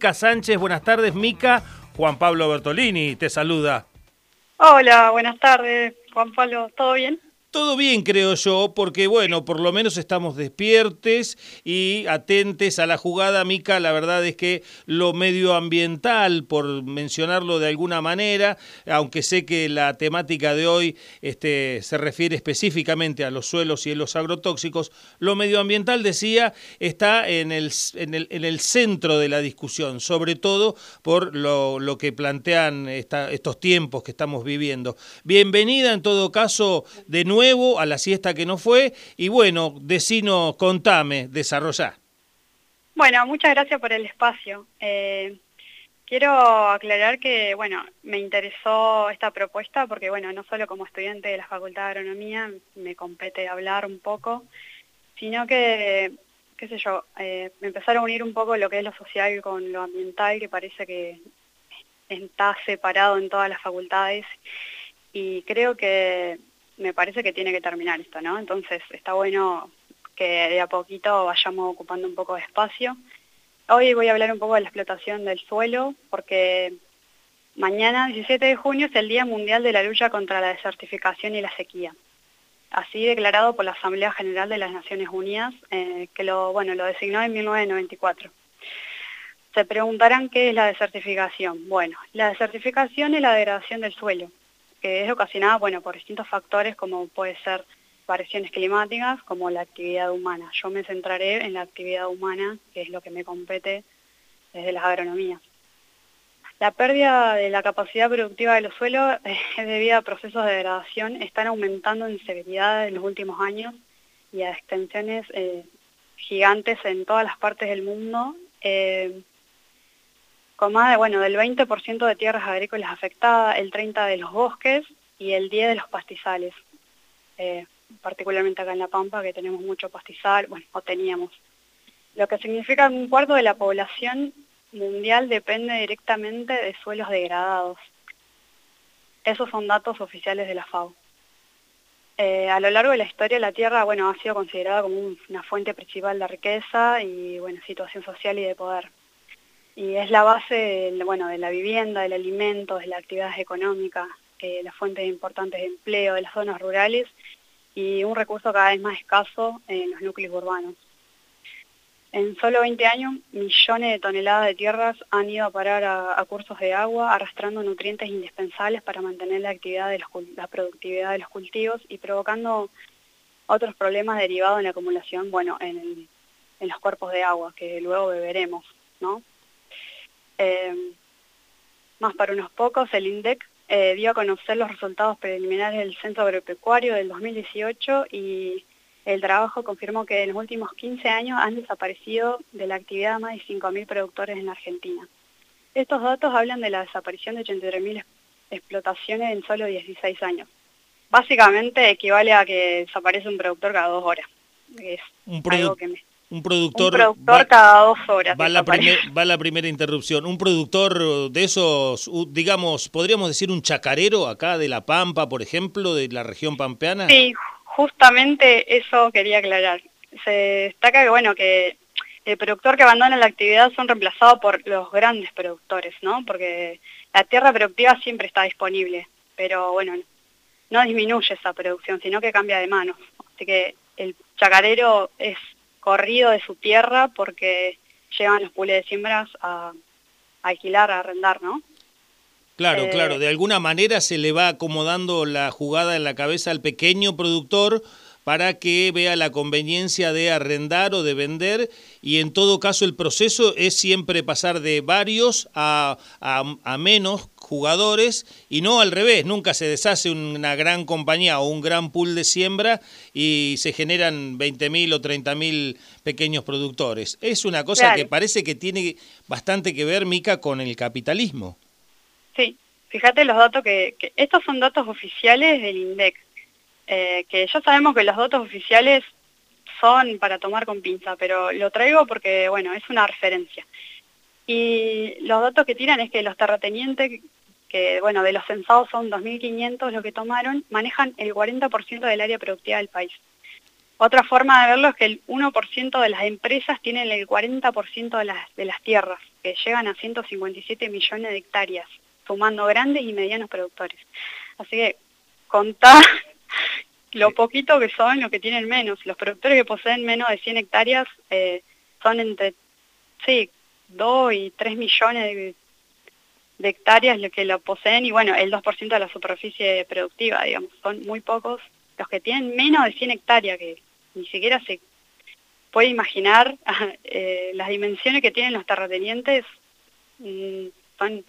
Mica Sánchez. Buenas tardes, Mica. Juan Pablo Bertolini te saluda. Hola, buenas tardes, Juan Pablo. ¿Todo bien? Todo bien, creo yo, porque bueno, por lo menos estamos despiertes y atentes a la jugada, Mica. La verdad es que lo medioambiental, por mencionarlo de alguna manera, aunque sé que la temática de hoy este, se refiere específicamente a los suelos y a los agrotóxicos, lo medioambiental, decía, está en el, en el, en el centro de la discusión, sobre todo por lo, lo que plantean esta, estos tiempos que estamos viviendo. Bienvenida en todo caso de nuevo a la siesta que no fue, y bueno, decino, contame, desarrollá. Bueno, muchas gracias por el espacio. Eh, quiero aclarar que, bueno, me interesó esta propuesta porque, bueno, no solo como estudiante de la Facultad de Agronomía me compete hablar un poco, sino que, qué sé yo, eh, me empezaron a unir un poco lo que es lo social con lo ambiental, que parece que está separado en todas las facultades, y creo que me parece que tiene que terminar esto, ¿no? Entonces está bueno que de a poquito vayamos ocupando un poco de espacio. Hoy voy a hablar un poco de la explotación del suelo, porque mañana, 17 de junio, es el Día Mundial de la Lucha contra la Desertificación y la Sequía. Así declarado por la Asamblea General de las Naciones Unidas, eh, que lo, bueno, lo designó en 1994. Se preguntarán qué es la desertificación. Bueno, la desertificación es la degradación del suelo, que es ocasionada bueno, por distintos factores como puede ser variaciones climáticas como la actividad humana. Yo me centraré en la actividad humana, que es lo que me compete desde las agronomías. La pérdida de la capacidad productiva de los suelos es debido a procesos de degradación, están aumentando en severidad en los últimos años y a extensiones eh, gigantes en todas las partes del mundo. Eh, con más de, bueno, del 20% de tierras agrícolas afectadas, el 30% de los bosques y el 10% de los pastizales. Eh, particularmente acá en La Pampa, que tenemos mucho pastizal, bueno, o teníamos. Lo que significa que un cuarto de la población mundial depende directamente de suelos degradados. Esos son datos oficiales de la FAO. Eh, a lo largo de la historia la tierra bueno, ha sido considerada como una fuente principal de riqueza y bueno, situación social y de poder y es la base bueno, de la vivienda, del alimento, de las actividades económicas, eh, las fuentes importantes de empleo de las zonas rurales y un recurso cada vez más escaso en los núcleos urbanos. En solo 20 años, millones de toneladas de tierras han ido a parar a, cursos de agua, arrastrando nutrientes indispensables para mantener la, actividad de la productividad de los cultivos y provocando otros problemas derivados en la acumulación, bueno, en, en los cuerpos de agua, que luego beberemos, ¿no? Eh, más para unos pocos, el INDEC eh, dio a conocer los resultados preliminares del Centro Agropecuario del 2018 y el trabajo confirmó que en los últimos 15 años han desaparecido de la actividad más de 5.000 productores en la Argentina. Estos datos hablan de la desaparición de 83.000 explotaciones en solo 16 años. Básicamente equivale a que desaparece un productor cada dos horas. Es un algo que me un productor, cada dos horas. Va la, va la primera interrupción. Un productor de esos, digamos, podríamos decir un chacarero acá de La Pampa, por ejemplo, de la región pampeana. Sí, justamente eso quería aclarar. Se destaca que, bueno, que el productor que abandona la actividad son reemplazados por los grandes productores, ¿no? Porque la tierra productiva siempre está disponible, pero bueno, no disminuye esa producción, sino que cambia de manos. Así que el chacarero es corrido de su tierra porque llevan los pules de siembras a, alquilar, a arrendar, ¿no? Claro, eh, claro, de alguna manera se le va acomodando la jugada en la cabeza al pequeño productor para que vea la conveniencia de arrendar o de vender y en todo caso el proceso es siempre pasar de varios a, a, menos jugadores y no al revés, nunca se deshace una gran compañía o un gran pool de siembra y se generan 20.000 o 30.000 pequeños productores. Es una cosa que parece que tiene bastante que ver, Mica, con el capitalismo. Sí, fíjate los datos que, que estos son datos oficiales del INDEC eh, que ya sabemos que los datos oficiales son para tomar con pinza, pero lo traigo porque, bueno, es una referencia. Y los datos que tiran es que los terratenientes, que, bueno, de los censados son 2.500 los que tomaron, manejan el 40% del área productiva del país. Otra forma de verlo es que el 1% de las empresas tienen el 40% de las, de las tierras. que llegan a 157 millones de hectáreas, sumando grandes y medianos productores. Así que contá lo poquito que son los que tienen menos. Los productores que poseen menos de 100 hectáreas eh, son entre, sí, 2 y 3 millones de, hectáreas los que lo poseen y bueno, el 2% de la superficie productiva, digamos, son muy pocos los que tienen menos de 100 hectáreas, que ni siquiera se puede imaginar eh, las dimensiones que tienen los terratenientes, mm, son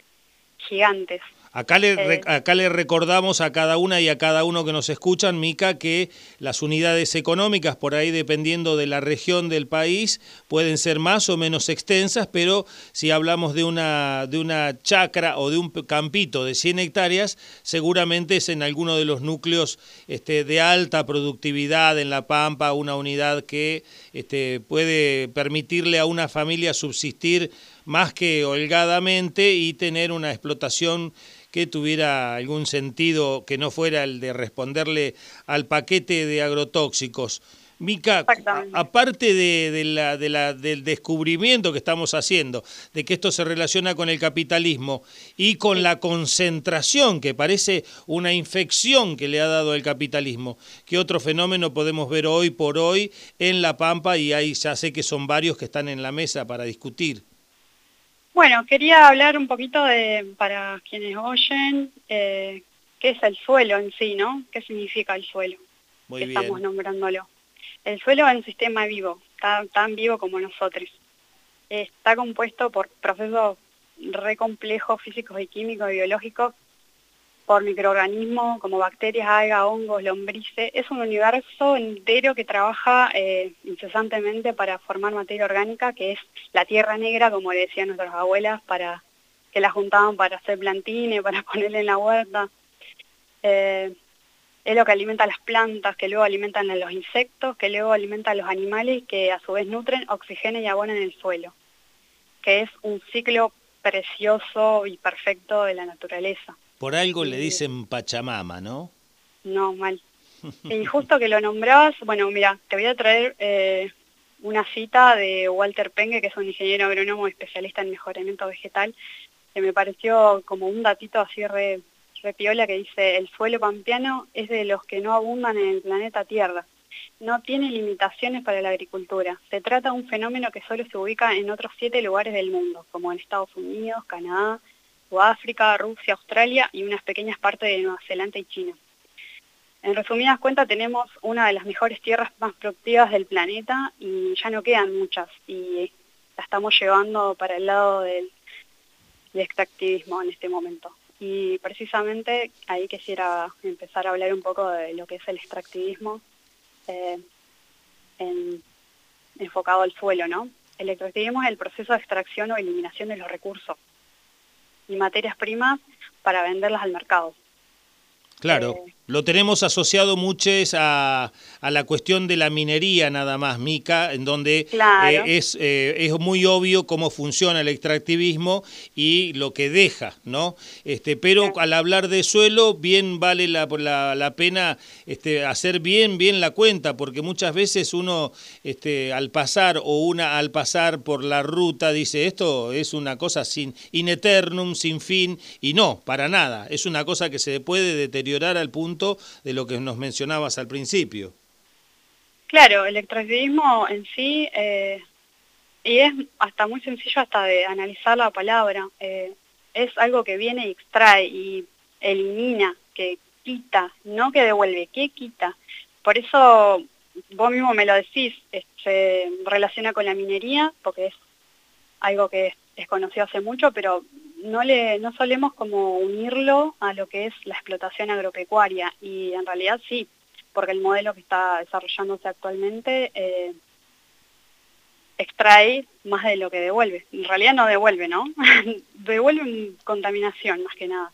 gigantes. Acá le, eh. acá le recordamos a cada una y a cada uno que nos escuchan, Mica, que las unidades económicas, por ahí dependiendo de la región del país, pueden ser más o menos extensas, pero si hablamos de una, de una chacra o de un campito de 100 hectáreas, seguramente es en alguno de los núcleos este, de alta productividad en La Pampa, una unidad que este, puede permitirle a una familia subsistir más que holgadamente y tener una explotación que tuviera algún sentido que no fuera el de responderle al paquete de agrotóxicos. Mica, aparte de, la, del descubrimiento que estamos haciendo, de que esto se relaciona con el capitalismo y con la concentración, que parece una infección que le ha dado el capitalismo, ¿qué otro fenómeno podemos ver hoy por hoy en La Pampa? Y ahí ya sé que son varios que están en la mesa para discutir. Bueno, quería hablar un poquito de, para quienes oyen, eh, qué es el suelo en sí, ¿no? ¿Qué significa el suelo? Muy Estamos nombrándolo. El suelo es un sistema vivo, tan vivo como nosotros. Está compuesto por procesos re complejos físicos y químicos y biológicos por microorganismos como bacterias, algas, hongos, lombrices. Es un universo entero que trabaja eh, incesantemente para formar materia orgánica, que es la tierra negra, como le decían nuestras abuelas, para que la juntaban para hacer plantines, para ponerle en la huerta. Eh, es lo que alimenta a las plantas, que luego alimentan a los insectos, que luego alimentan a los animales, que a su vez nutren, oxigenan y abonan el suelo, que es un ciclo precioso y perfecto de la naturaleza. Por algo le dicen Pachamama, ¿no? No, mal. Y justo que lo nombrabas, bueno, mira, te voy a traer eh, una cita de Walter Penge, que es un ingeniero agrónomo especialista en mejoramiento vegetal, que me pareció como un datito así re, re piola que dice, el suelo pampeano es de los que no abundan en el planeta Tierra. No tiene limitaciones para la agricultura. Se trata de un fenómeno que solo se ubica en otros siete lugares del mundo, como en Estados Unidos, Canadá, África, Rusia, Australia y unas pequeñas partes de Nueva Zelanda y China. En resumidas cuentas tenemos una de las mejores tierras más productivas del planeta y ya no quedan muchas y la estamos llevando para el lado del, extractivismo en este momento. Y precisamente ahí quisiera empezar a hablar un poco de lo que es el extractivismo eh, enfocado al suelo, ¿no? El extractivismo es el proceso de extracción o eliminación de los recursos y materias primas para venderlas al mercado. Claro, eh, lo tenemos asociado muchos a, a, la cuestión de la minería nada más, Mica, en donde eh, es, eh, es muy obvio cómo funciona el extractivismo y lo que deja, ¿no? Este, pero al hablar de suelo, bien vale la, la, la, pena este, hacer bien, bien la cuenta, porque muchas veces uno este, al pasar o una al pasar por la ruta dice, esto es una cosa sin in eternum, sin fin, y no, para nada, es una cosa que se puede deteriorar al punto de lo que nos mencionabas al principio. Claro, el extractivismo en sí, eh, y es hasta muy sencillo hasta de analizar la palabra, eh, es algo que viene y extrae y elimina, que quita, no que devuelve, que quita. Por eso vos mismo me lo decís, se relaciona con la minería, porque es algo que es conocido hace mucho, pero no, le, no solemos como unirlo a lo que es la explotación agropecuaria y en realidad sí, porque el modelo que está desarrollándose actualmente eh, extrae más de lo que devuelve. En realidad no devuelve, ¿no? devuelve contaminación más que nada.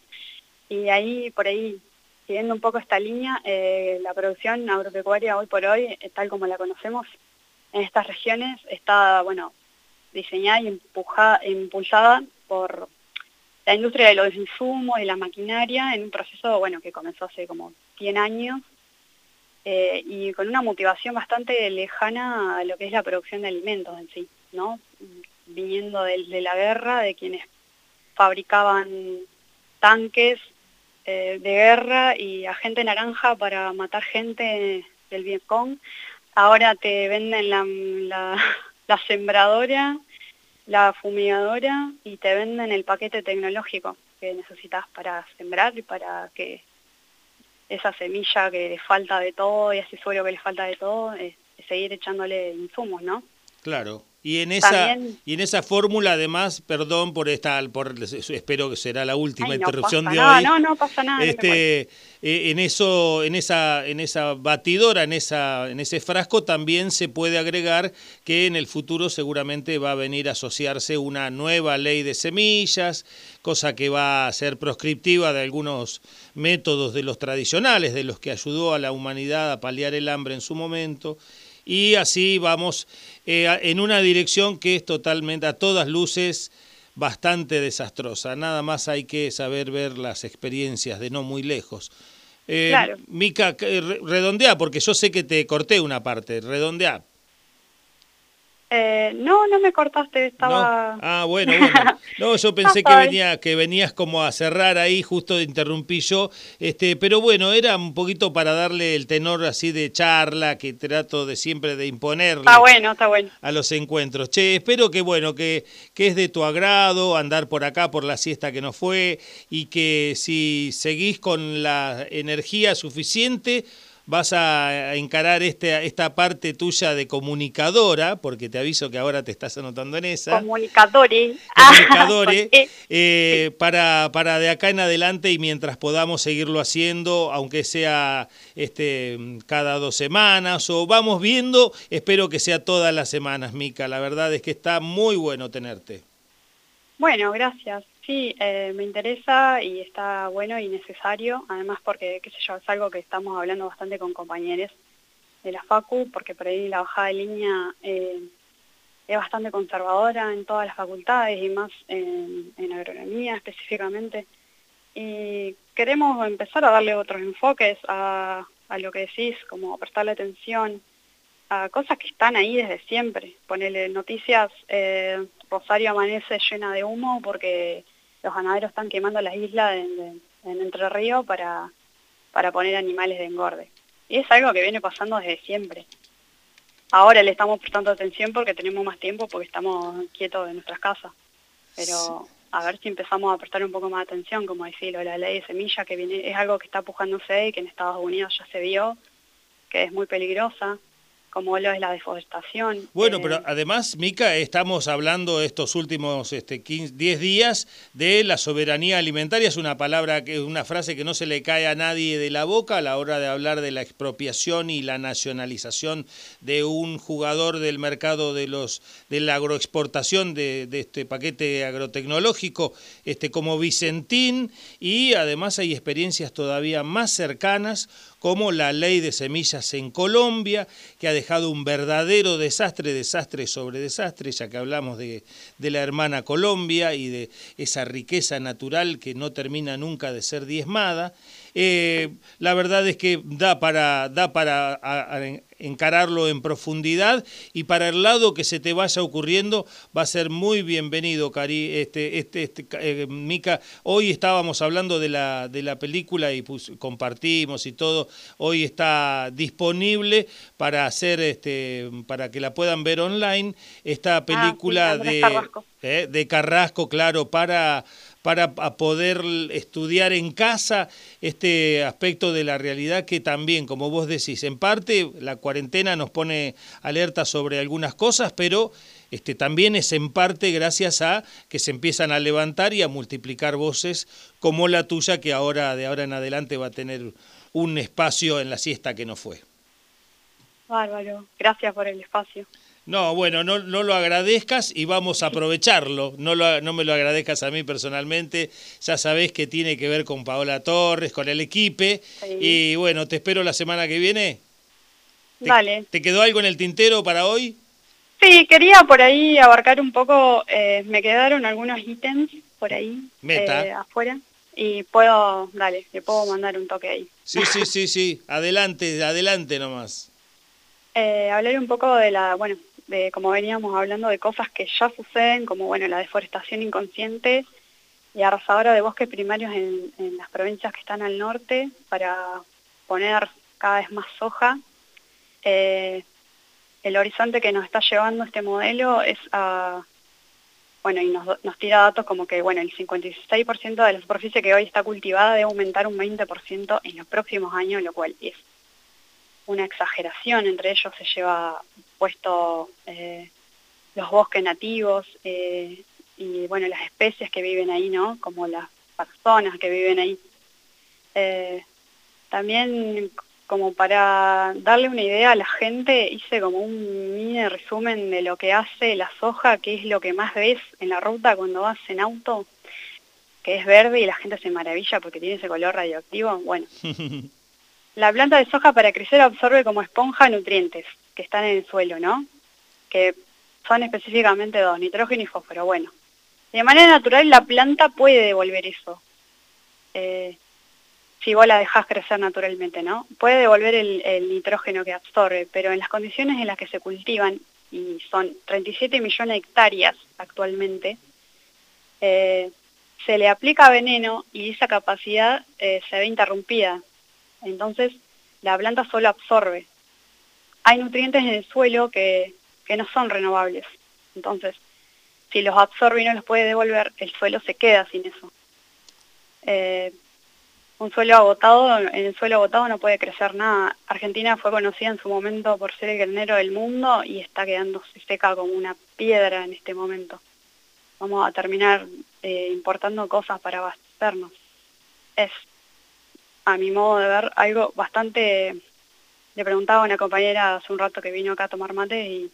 Y ahí, por ahí, siguiendo un poco esta línea, eh, la producción agropecuaria hoy por hoy, eh, tal como la conocemos en estas regiones, está, bueno, diseñada y empujada, impulsada por la industria de los insumos, y la maquinaria, en un proceso bueno que comenzó hace como 100 años eh, y con una motivación bastante lejana a lo que es la producción de alimentos en sí, ¿no? viniendo de, la guerra, de quienes fabricaban tanques eh, de guerra y agente naranja para matar gente del Vietcong. Ahora te venden la, la sembradora, la fumigadora y te venden el paquete tecnológico que necesitas para sembrar y para que esa semilla que le falta de todo y ese suelo que le falta de todo, es, seguir echándole insumos, ¿no? Claro. Y en esa y en esa fórmula además, perdón por esta por espero que será la última interrupción de hoy. No, no pasa nada. Este eh, en eso en esa en esa batidora, en esa en ese frasco también se puede agregar que en el futuro seguramente va a venir a asociarse una nueva ley de semillas, cosa que va a ser proscriptiva de algunos métodos de los tradicionales, de los que ayudó a la humanidad a paliar el hambre en su momento y así vamos eh, en una dirección que es totalmente, a todas luces, bastante desastrosa. Nada más hay que saber ver las experiencias de no muy lejos. Eh, Mica, redondea, porque yo sé que te corté una parte, redondea. Eh, no, no me cortaste, estaba... Ah, bueno, bueno. No, yo pensé que, venía, que venías como a cerrar ahí, justo interrumpí yo, este, pero bueno, era un poquito para darle el tenor así de charla que trato de siempre de imponerle está bueno, está bueno. a los encuentros. Che, espero que bueno, que, que es de tu agrado andar por acá por la siesta que nos fue y que si seguís con la energía suficiente vas a encarar este, esta parte tuya de comunicadora, porque te aviso que ahora te estás anotando en esa. Comunicadores. Comunicadores, eh, para, para de acá en adelante y mientras podamos seguirlo haciendo, aunque sea este, cada dos semanas o vamos viendo, espero que sea todas las semanas, Mica. La verdad es que está muy bueno tenerte. Bueno, gracias. Sí, eh, me interesa y está bueno y necesario, además porque, qué sé yo, es algo que estamos hablando bastante con compañeros de la FACU, porque por ahí la bajada de línea eh, es bastante conservadora en todas las facultades y más en, agronomía específicamente. Y queremos empezar a darle otros enfoques a, lo que decís, como prestarle atención a cosas que están ahí desde siempre. Ponerle noticias, eh, Rosario amanece llena de humo porque los ganaderos están quemando las islas en, Entre Ríos para, para poner animales de engorde. Y es algo que viene pasando desde siempre. Ahora le estamos prestando atención porque tenemos más tiempo, porque estamos quietos en nuestras casas. Pero a ver si empezamos a prestar un poco más atención, como decirlo, la ley de semilla, que viene, es algo que está pujándose y que en Estados Unidos ya se vio, que es muy peligrosa como lo es la deforestación. Bueno, pero eh, además, Mica, estamos hablando estos últimos este, 10 días de la soberanía alimentaria. Es una palabra, que una frase que no se le cae a nadie de la boca a la hora de hablar de la expropiación y la nacionalización de un jugador del mercado de los de la agroexportación de, de este paquete agrotecnológico, este como Vicentín, y además hay experiencias todavía más cercanas como la ley de semillas en Colombia, que ha dejado un verdadero desastre, desastre sobre desastre, ya que hablamos de, la hermana Colombia y de esa riqueza natural que no termina nunca de ser diezmada. Eh, la verdad es que da para, da para encararlo en profundidad y para el lado que se te vaya ocurriendo va a ser muy bienvenido, Cari, este, este, este eh, Mica. Hoy estábamos hablando de la, de la película y compartimos y todo. Hoy está disponible para hacer, este, para que la puedan ver online, esta ah, película de, eh, de Carrasco, claro, para para poder estudiar en casa este aspecto de la realidad que también, como vos decís, en parte la cuarentena nos pone alerta sobre algunas cosas, pero este, también es en parte gracias a que se empiezan a levantar y a multiplicar voces como la tuya, que ahora de ahora en adelante va a tener un espacio en la siesta que no fue. Bárbaro, gracias por el espacio. No, bueno, no, no lo agradezcas y vamos a aprovecharlo. No, lo, no me lo agradezcas a mí personalmente. Ya sabés que tiene que ver con Paola Torres, con el equipo. Y bueno, te espero la semana que viene. Dale. ¿Te quedó algo en el tintero para hoy? Sí, quería por ahí abarcar un poco, eh, me quedaron algunos ítems por ahí Meta. Eh, afuera y puedo, dale, le puedo mandar un toque ahí. Sí, sí, sí, sí, adelante, adelante nomás. Eh, hablar un poco de la, bueno, de, como veníamos hablando, de cosas que ya suceden, como bueno, la deforestación inconsciente y arrasadora de bosques primarios en, las provincias que están al norte para poner cada vez más soja. Eh, el horizonte que nos está llevando este modelo es a, bueno, y nos, nos tira datos como que, bueno, el 56% de la superficie que hoy está cultivada debe aumentar un 20% en los próximos años, lo cual es una exageración, entre ellos se lleva puesto eh, los bosques nativos, eh, y bueno, las especies que viven ahí, ¿no? Como las personas que viven ahí. Eh, también como para darle una idea a la gente, hice como un mini resumen de lo que hace la soja, que es lo que más ves en la ruta cuando vas en auto, que es verde y la gente se maravilla porque tiene ese color radioactivo. Bueno, la planta de soja para crecer absorbe como esponja nutrientes que están en el suelo, ¿no? Que son específicamente dos, nitrógeno y fósforo. Bueno, de manera natural la planta puede devolver eso. Eh, si vos la dejás crecer naturalmente, ¿no? Puede devolver el, nitrógeno que absorbe, pero en las condiciones en las que se cultivan, y son 37 millones de hectáreas actualmente, eh, se le aplica veneno y esa capacidad eh, se ve interrumpida. Entonces, la planta solo absorbe. Hay nutrientes en el suelo que, que no son renovables. Entonces, si los absorbe y no los puede devolver, el suelo se queda sin eso. Eh, un suelo agotado, en el suelo agotado no puede crecer nada. Argentina fue conocida en su momento por ser el granero del mundo y está quedándose seca como una piedra en este momento. Vamos a terminar eh, importando cosas para abastecernos. Es, a mi modo de ver, algo bastante... Le preguntaba a una compañera hace un rato que vino acá a tomar mate y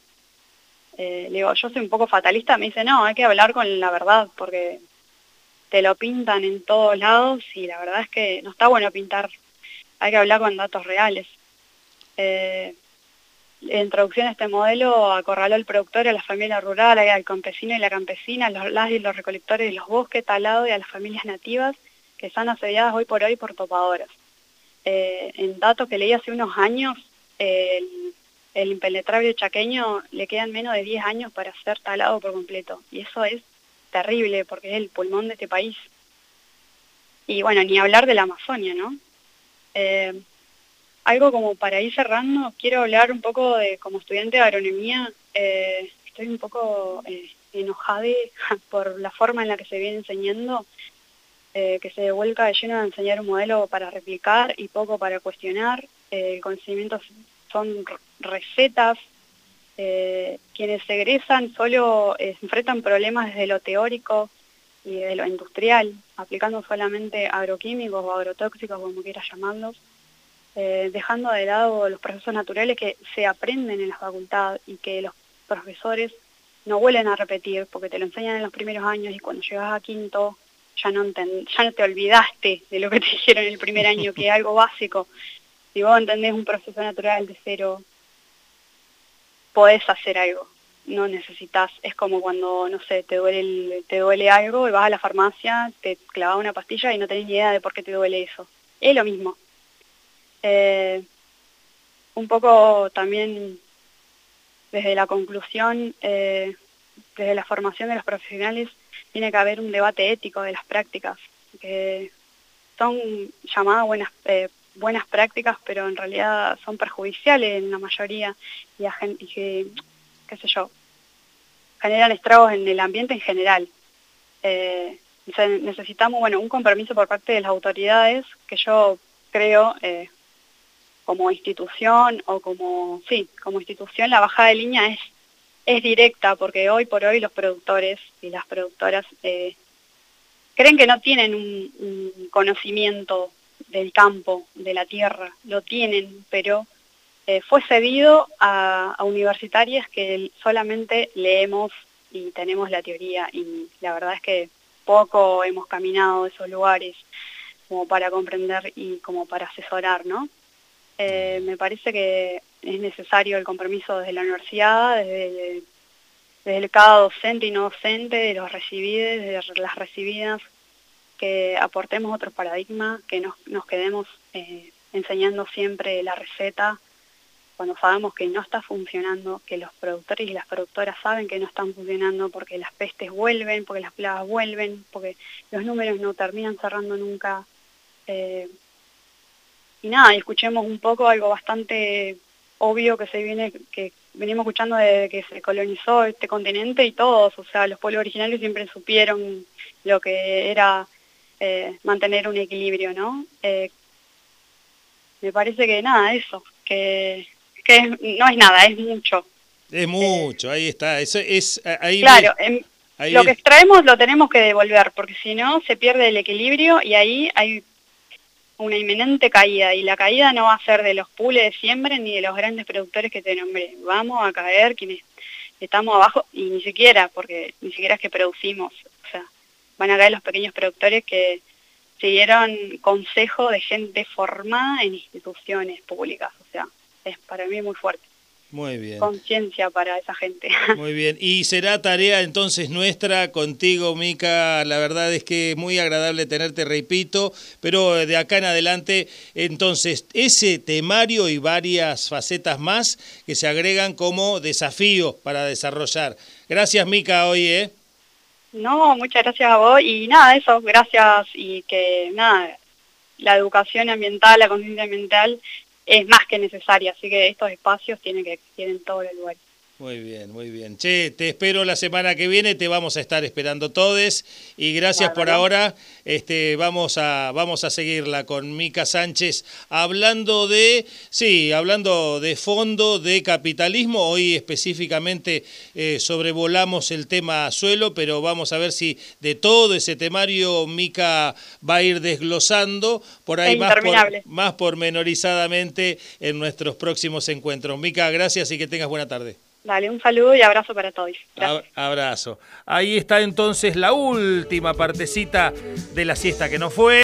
eh, le digo, yo soy un poco fatalista, me dice, no, hay que hablar con la verdad, porque te lo pintan en todos lados y la verdad es que no está bueno pintar, hay que hablar con datos reales. Eh, en introducción a este modelo acorraló al productor, a la familia rural, al campesino y la campesina, los, las y los recolectores de los bosques talados y a las familias nativas están asediadas hoy por hoy por topadoras. Eh, en datos que leí hace unos años, el el impenetrable chaqueño le quedan menos de 10 años para ser talado por completo. Y eso es terrible porque es el pulmón de este país. Y bueno, ni hablar de la Amazonia, ¿no? Eh, algo como para ir cerrando, quiero hablar un poco de, como estudiante de agronomía, eh, estoy un poco eh, enojada por la forma en la que se viene enseñando, que se vuelca de lleno a enseñar un modelo para replicar y poco para cuestionar. el conocimiento son recetas, eh, quienes egresan solo eh, enfrentan problemas desde lo teórico y de lo industrial, aplicando solamente agroquímicos o agrotóxicos, como quieras llamarlos, eh, dejando de lado los procesos naturales que se aprenden en la facultad y que los profesores no vuelven a repetir porque te lo enseñan en los primeros años y cuando llegas a quinto ya no, ya no te olvidaste de lo que te dijeron el primer año, que es algo básico. Si vos entendés un proceso natural de cero, podés hacer algo. No necesitas, es como cuando, no sé, te duele, te duele algo y vas a la farmacia, te clavas una pastilla y no tenés ni idea de por qué te duele eso. Es lo mismo. Eh, un poco también desde la conclusión, eh, desde la formación de los profesionales, tiene que haber un debate ético de las prácticas, que son llamadas buenas eh, buenas prácticas, pero en realidad son perjudiciales en la mayoría y, que, qué sé yo, generan estragos en el ambiente en general. Eh, necesitamos, bueno, un compromiso por parte de las autoridades que yo creo eh, como institución o como, sí, como institución la bajada de línea es, es directa porque hoy por hoy los productores y las productoras eh, creen que no tienen un conocimiento del campo, de la tierra, lo tienen, pero eh, fue cedido a, universitarias que solamente leemos y tenemos la teoría y la verdad es que poco hemos caminado esos lugares como para comprender y como para asesorar, ¿no? Eh, me parece que es necesario el compromiso desde la universidad, desde, el cada docente y no docente, de los recibidos, de las recibidas, que aportemos otro paradigma, que nos, quedemos eh, enseñando siempre la receta cuando sabemos que no está funcionando, que los productores y las productoras saben que no están funcionando porque las pestes vuelven, porque las plagas vuelven, porque los números no terminan cerrando nunca. Eh, y nada, escuchemos un poco algo bastante obvio que se viene, que venimos escuchando desde que se colonizó este continente y todos, o sea, los pueblos originarios siempre supieron lo que era eh, mantener un equilibrio, ¿no? Eh, me parece que nada, eso, que, que no es nada, es mucho. Es mucho, ahí está, eso es ahí Claro, em, lo que extraemos lo tenemos que devolver, porque si no se pierde el equilibrio y ahí hay una inminente caída, y la caída no va a ser de los pules de siembra ni de los grandes productores que te nombré, vamos a caer quienes estamos abajo, y ni siquiera, porque ni siquiera es que producimos, o sea, van a caer los pequeños productores que siguieron consejo de gente formada en instituciones públicas, o sea, es para mí muy fuerte. Muy bien. Conciencia para esa gente. Muy bien. Y será tarea entonces nuestra contigo, Mica. La verdad es que muy agradable tenerte, repito, pero de acá en adelante, entonces, ese temario y varias facetas más que se agregan como desafío para desarrollar. Gracias, Mica, hoy, ¿eh? No, muchas gracias a vos. Y nada, eso, gracias. Y que nada, la educación ambiental, la conciencia ambiental es más que necesaria, así que estos espacios tienen que existir en todo el lugar. Muy bien, muy bien. Che, te espero la semana que viene, te vamos a estar esperando todos y gracias por ahora. Este, vamos a vamos a seguirla con Mica Sánchez hablando de sí, hablando de fondo de capitalismo. Hoy específicamente eh, sobrevolamos el tema suelo, pero vamos a ver si de todo ese temario Mica va a ir desglosando por ahí más, más pormenorizadamente en nuestros próximos encuentros. Mica, gracias y que tengas buena tarde. Dale, un saludo y abrazo para todos. Abrazo. Ahí está entonces la última partecita de la siesta que no fue.